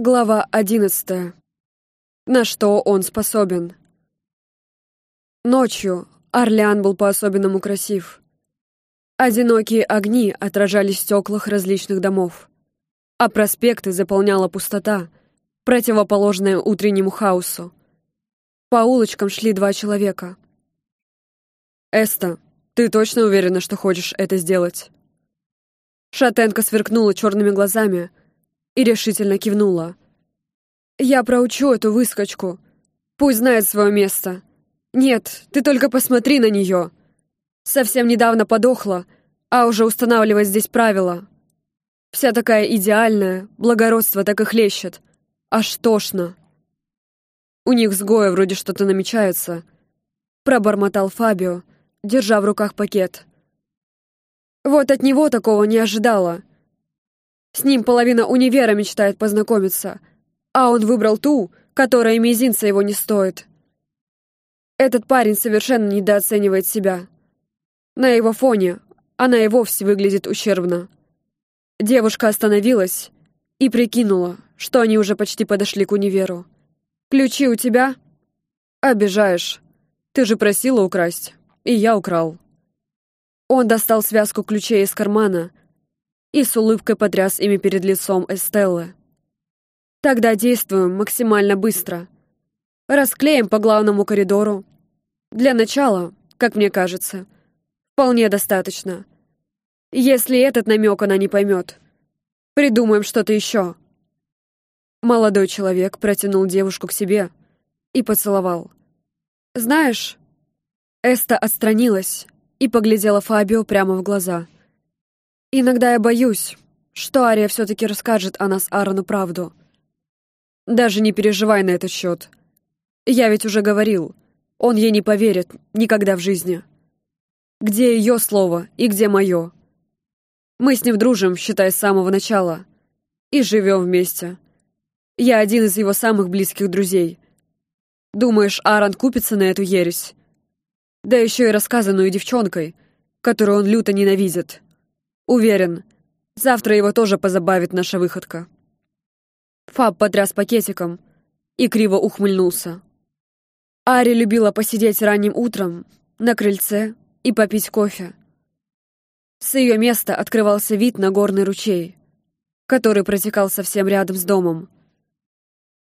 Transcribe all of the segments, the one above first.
Глава одиннадцатая. На что он способен? Ночью Орлеан был по-особенному красив. Одинокие огни отражались в стеклах различных домов, а проспекты заполняла пустота, противоположная утреннему хаосу. По улочкам шли два человека. «Эста, ты точно уверена, что хочешь это сделать?» Шатенка сверкнула черными глазами и решительно кивнула. «Я проучу эту выскочку. Пусть знает свое место. Нет, ты только посмотри на нее. Совсем недавно подохла, а уже устанавливать здесь правила. Вся такая идеальная, благородство так и хлещет. Аж тошно». У них с Гоя вроде что-то намечается. Пробормотал Фабио, держа в руках пакет. Вот от него такого не ожидала. С ним половина универа мечтает познакомиться, а он выбрал ту, которая мизинца его не стоит. Этот парень совершенно недооценивает себя. На его фоне она и вовсе выглядит ущербно. Девушка остановилась и прикинула, что они уже почти подошли к универу. «Ключи у тебя?» «Обижаешь. Ты же просила украсть, и я украл». Он достал связку ключей из кармана и с улыбкой потряс ими перед лицом Эстеллы. «Тогда действуем максимально быстро. Расклеим по главному коридору. Для начала, как мне кажется, вполне достаточно. Если этот намек она не поймет, придумаем что-то еще». Молодой человек протянул девушку к себе и поцеловал. «Знаешь...» Эста отстранилась и поглядела Фабио прямо в глаза — Иногда я боюсь, что Ария все-таки расскажет о нас Аарону правду. Даже не переживай на этот счет. Я ведь уже говорил, он ей не поверит никогда в жизни. Где ее слово и где мое? Мы с ним дружим, считай, с самого начала. И живем вместе. Я один из его самых близких друзей. Думаешь, Аарон купится на эту ересь? Да еще и рассказанную девчонкой, которую он люто ненавидит. Уверен, завтра его тоже позабавит наша выходка. Фаб потряс пакетиком и криво ухмыльнулся. Ари любила посидеть ранним утром на крыльце и попить кофе. С ее места открывался вид на горный ручей, который протекал совсем рядом с домом.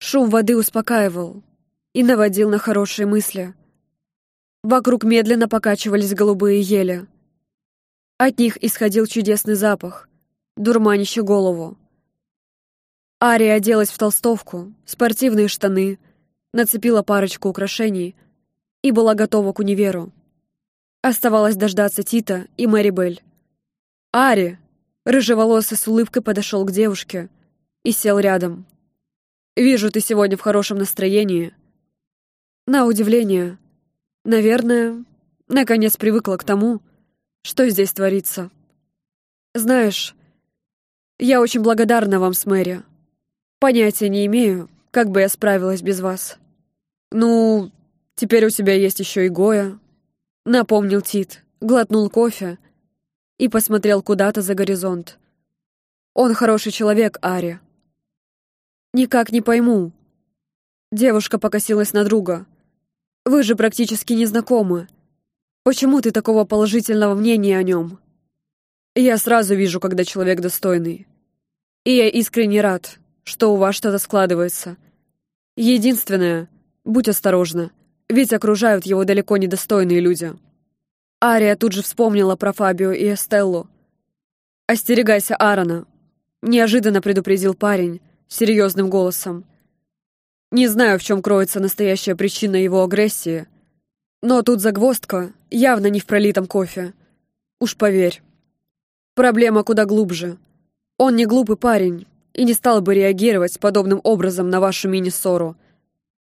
Шум воды успокаивал и наводил на хорошие мысли. Вокруг медленно покачивались голубые ели — от них исходил чудесный запах, дурманящий голову. Ария оделась в толстовку, спортивные штаны, нацепила парочку украшений и была готова к универу. Оставалось дождаться Тита и Мэри Белль. Ари, рыжеволосый с улыбкой подошел к девушке и сел рядом. «Вижу, ты сегодня в хорошем настроении». На удивление, наверное, наконец привыкла к тому, что здесь творится. Знаешь, я очень благодарна вам с Мэри. Понятия не имею, как бы я справилась без вас. Ну, теперь у тебя есть еще и Гоя. Напомнил Тит, глотнул кофе и посмотрел куда-то за горизонт. Он хороший человек, Ари. Никак не пойму. Девушка покосилась на друга. Вы же практически не знакомы. Почему ты такого положительного мнения о нем? Я сразу вижу, когда человек достойный. И я искренне рад, что у вас что-то складывается. Единственное, будь осторожна, ведь окружают его далеко недостойные люди. Ария тут же вспомнила про Фабио и Эстеллу. «Остерегайся Аарона», — неожиданно предупредил парень серьезным голосом. «Не знаю, в чем кроется настоящая причина его агрессии, но тут загвоздка явно не в пролитом кофе. Уж поверь. Проблема куда глубже. Он не глупый парень и не стал бы реагировать подобным образом на вашу мини-ссору.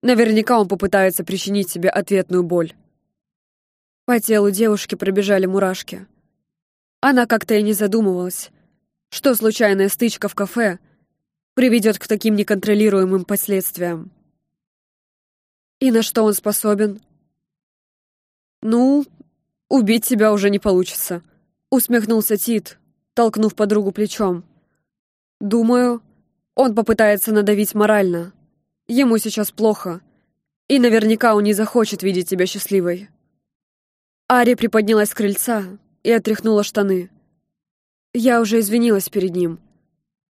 Наверняка он попытается причинить себе ответную боль. По телу девушки пробежали мурашки. Она как-то и не задумывалась, что случайная стычка в кафе приведет к таким неконтролируемым последствиям. И на что он способен? «Ну, убить тебя уже не получится», — усмехнулся Тит, толкнув подругу плечом. «Думаю, Он попытается надавить морально. Ему сейчас плохо. И наверняка он не захочет видеть тебя счастливой. Ари приподнялась с крыльца и отряхнула штаны. Я уже извинилась перед ним.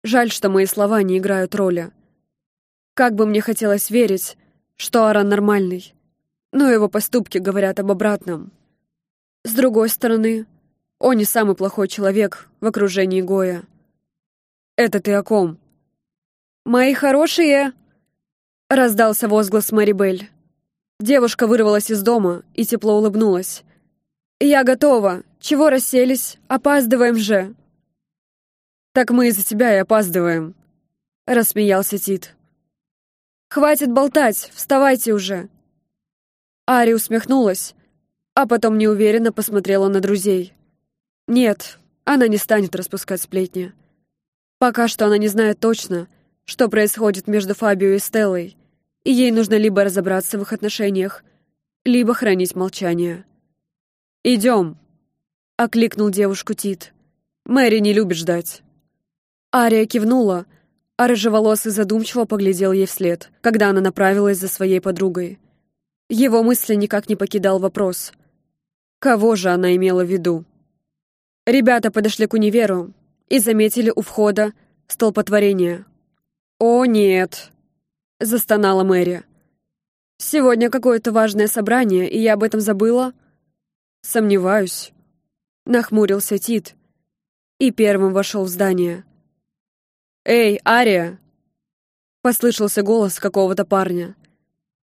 Жаль, что мои слова не играют роли. Как бы мне хотелось верить, что Аран нормальный, но его поступки говорят об обратном. С другой стороны, он не самый плохой человек в окружении Гоя. «Это ты о ком?» «Мои хорошие!» — раздался возглас Мэри Белль. Девушка вырвалась из дома и тепло улыбнулась. «Я готова. Чего расселись? Опаздываем же!» «Так мы из-за тебя и опаздываем», — рассмеялся Тит. «Хватит болтать, вставайте уже!» Ари усмехнулась, а потом неуверенно посмотрела на друзей. Нет, она не станет распускать сплетни. Пока что она не знает точно, что происходит между Фабио и Стеллой, и ей нужно либо разобраться в их отношениях, либо хранить молчание. «Идем!» — окликнул девушку Тит. «Мэри не любит ждать». Ария кивнула, а рыжеволосый задумчиво поглядел ей вслед, когда она направилась за своей подругой. Его мысли никак не покидал вопрос. Кого же она имела в виду? Ребята подошли к универу и заметили у входа столпотворение. «О, нет!» — застонала Мэри. «Сегодня какое-то важное собрание, и я об этом забыла?» «Сомневаюсь», — нахмурился Тит и первым вошел в здание. «Эй, Ария!» — послышался голос какого-то парня.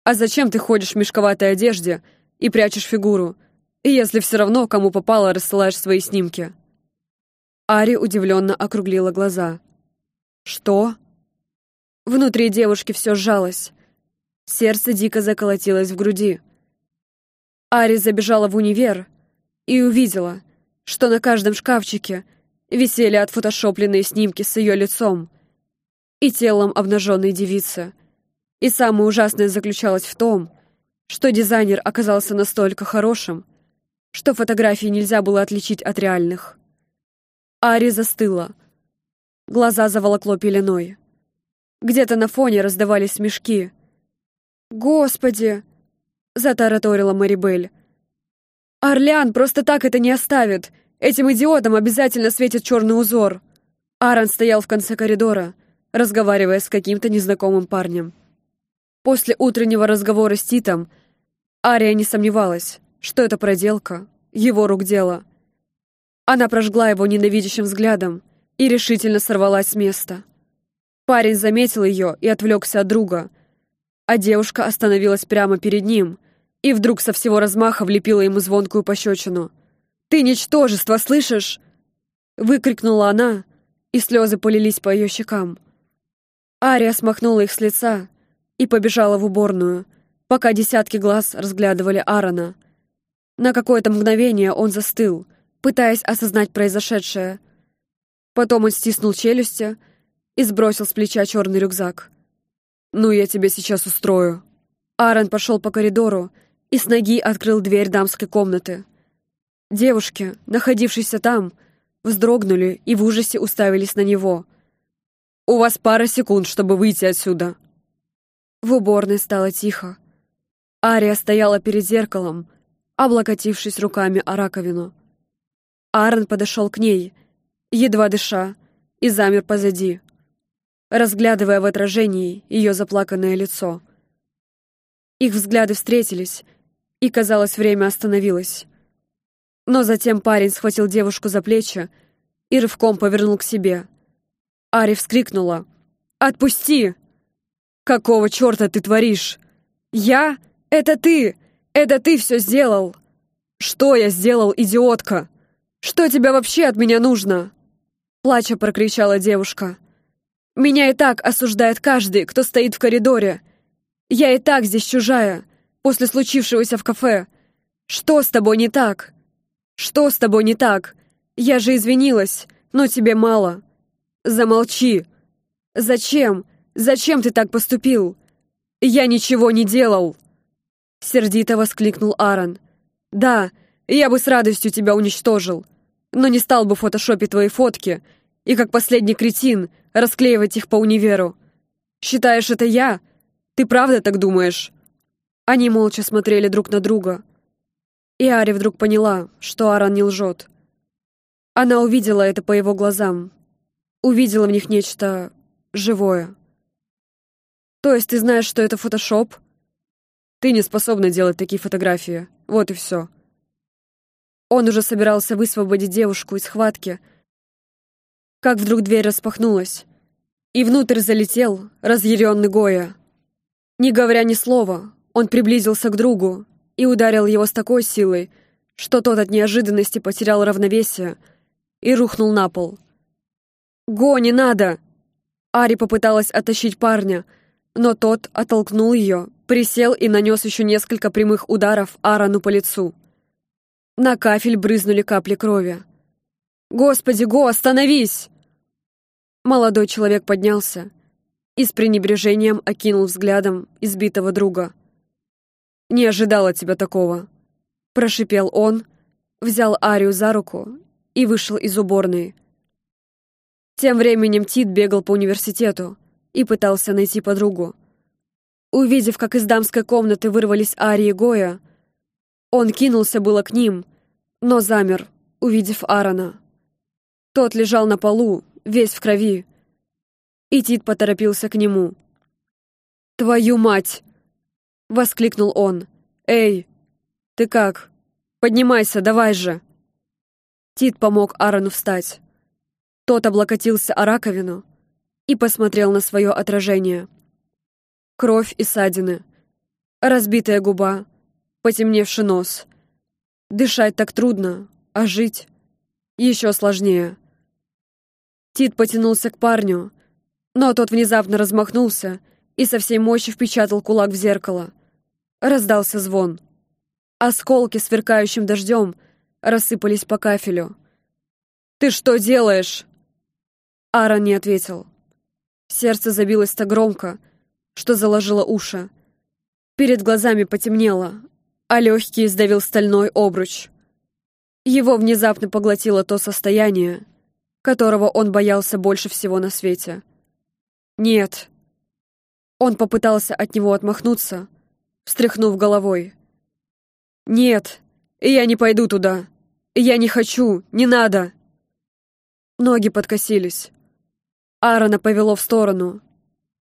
«А зачем ты ходишь в мешковатой одежде и прячешь фигуру, если все равно, кому попало, рассылаешь свои снимки?» Ари удивленно округлила глаза. «Что?» Внутри девушки все сжалось. Сердце дико заколотилось в груди. Ари забежала в универ и увидела, что на каждом шкафчике висели отфотошопленные снимки с ее лицом и телом обнаженной девицы. И самое ужасное заключалось в том, что дизайнер оказался настолько хорошим, что фотографии нельзя было отличить от реальных. Ари застыла. Глаза заволокло пеленой. Где-то на фоне раздавались смешки. «Господи!» — затараторила Марибель. «Орлеан просто так это не оставит! Этим идиотам обязательно светит черный узор!» Аарон стоял в конце коридора, разговаривая с каким-то незнакомым парнем. После утреннего разговора с Титом Ария не сомневалась, что это проделка, его рук дело. Она прожгла его ненавидящим взглядом и решительно сорвалась с места. Парень заметил ее и отвлекся от друга, а девушка остановилась прямо перед ним и вдруг со всего размаха влепила ему звонкую пощечину. «Ты ничтожество, слышишь?» Выкрикнула она, и слезы полились по ее щекам. Ария смахнула их с лица и побежала в уборную, пока десятки глаз разглядывали Аарона. На какое-то мгновение он застыл, пытаясь осознать произошедшее. Потом он стиснул челюсти, и сбросил с плеча черный рюкзак. «Ну, я тебе сейчас устрою». Аарон пошел по коридору и с ноги открыл дверь дамской комнаты. Девушки, находившиеся там, вздрогнули и в ужасе уставились на него. «У вас пара секунд, чтобы выйти отсюда». В уборной стало тихо. Ария стояла перед зеркалом, облокотившись руками о раковину. Аарон подошел к ней, едва дыша, и замер позади разглядывая в отражении ее заплаканное лицо. Их взгляды встретились, и, казалось, время остановилось. Но затем парень схватил девушку за плечи и рывком повернул к себе. Ари вскрикнула. «Отпусти!» «Какого черта ты творишь?» «Я? Это ты! Это ты все сделал!» «Что я сделал, идиотка? Что тебе вообще от меня нужно?» Плача прокричала девушка. Меня и так осуждает каждый, кто стоит в коридоре. Я и так здесь чужая, после случившегося в кафе. Что с тобой не так? Что с тобой не так? Я же извинилась, но тебе мало. Замолчи. Зачем? Зачем ты так поступил? Я ничего не делал. Сердито воскликнул Аарон. Да, я бы с радостью тебя уничтожил, но не стал бы фотошопить твои фотки и как последний кретин расклеивать их по универу. Считаешь, это я? Ты правда так думаешь?» Они молча смотрели друг на друга. И Ари вдруг поняла, что Аран не лжет. Она увидела это по его глазам. Увидела в них нечто живое. «То есть ты знаешь, что это фотошоп?» «Ты не способна делать такие фотографии. Вот и все». Он уже собирался высвободить девушку из схватки, как вдруг дверь распахнулась, и внутрь залетел разъяренный Гоя. Не говоря ни слова, он приблизился к другу и ударил его с такой силой, что тот от неожиданности потерял равновесие и рухнул на пол. «Го, не надо!» Ари попыталась оттащить парня, но тот оттолкнул ее, присел и нанес еще несколько прямых ударов Арану по лицу. На кафель брызнули капли крови. «Господи, Го, остановись!» Молодой человек поднялся и с пренебрежением окинул взглядом избитого друга. «Не ожидал от тебя такого», — прошипел он, взял Арию за руку и вышел из уборной. Тем временем Тит бегал по университету и пытался найти подругу. Увидев, как из дамской комнаты вырвались Ария и Гоя, он кинулся было к ним, но замер, увидев Аарона. Тот лежал на полу, весь в крови. И Тит поторопился к нему. «Твою мать!» — воскликнул он. «Эй, ты как? Поднимайся, давай же!» Тит помог Аарону встать. Тот облокотился о раковину и посмотрел на свое отражение. Кровь и ссадины, разбитая губа, потемневший нос. Дышать так трудно, а жить еще сложнее. Тит потянулся к парню, но тот внезапно размахнулся и со всей мощи впечатал кулак в зеркало. Раздался звон. Осколки сверкающим дождем рассыпались по кафелю. «Ты что делаешь?» Аарон не ответил. Сердце забилось так громко, что заложило уши. Перед глазами потемнело, а легкий сдавил стальной обруч. Его внезапно поглотило то состояние, которого он боялся больше всего на свете. «Нет». Он попытался от него отмахнуться, встряхнув головой. «Нет, я не пойду туда. Я не хочу, не надо». Ноги подкосились. Аарона повело в сторону,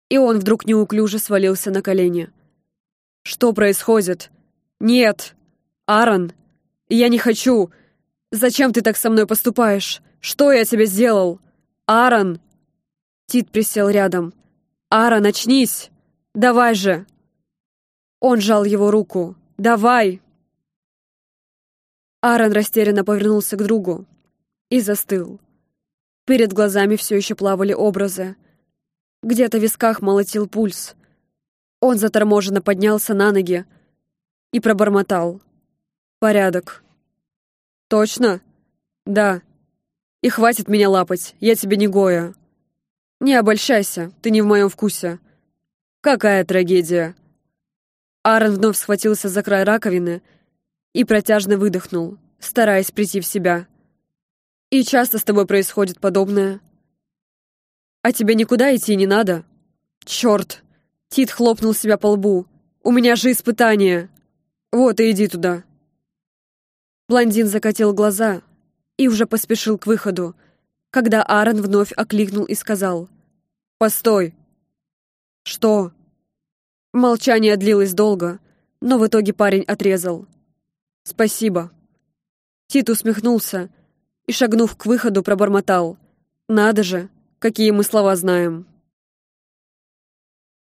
и он вдруг неуклюже свалился на колени. «Что происходит? Нет! Аарон! Я не хочу! Зачем ты так со мной поступаешь? Что я тебе сделал? Аарон!» Тит присел рядом. «Аарон, очнись! Давай же!» Он жал его руку. «Давай!» Аарон растерянно повернулся к другу и застыл. Перед глазами все еще плавали образы. Где-то в висках молотил пульс. Он заторможенно поднялся на ноги и пробормотал. «Порядок». «Точно?» «Да», и хватит меня лапать, я тебе не Гоя. Не обольщайся, ты не в моем вкусе. Какая трагедия. Аарон вновь схватился за край раковины и протяжно выдохнул, стараясь прийти в себя. И часто с тобой происходит подобное. А тебе никуда идти не надо? Черт! Тит хлопнул себя по лбу. У меня же испытание. Вот и иди туда. Блондин закатил глаза, и уже поспешил к выходу, когда Аарон вновь окликнул и сказал «Постой!» «Что?» Молчание длилось долго, но в итоге парень отрезал. «Спасибо». Тит усмехнулся и, шагнув к выходу, пробормотал. «Надо же, какие мы слова знаем».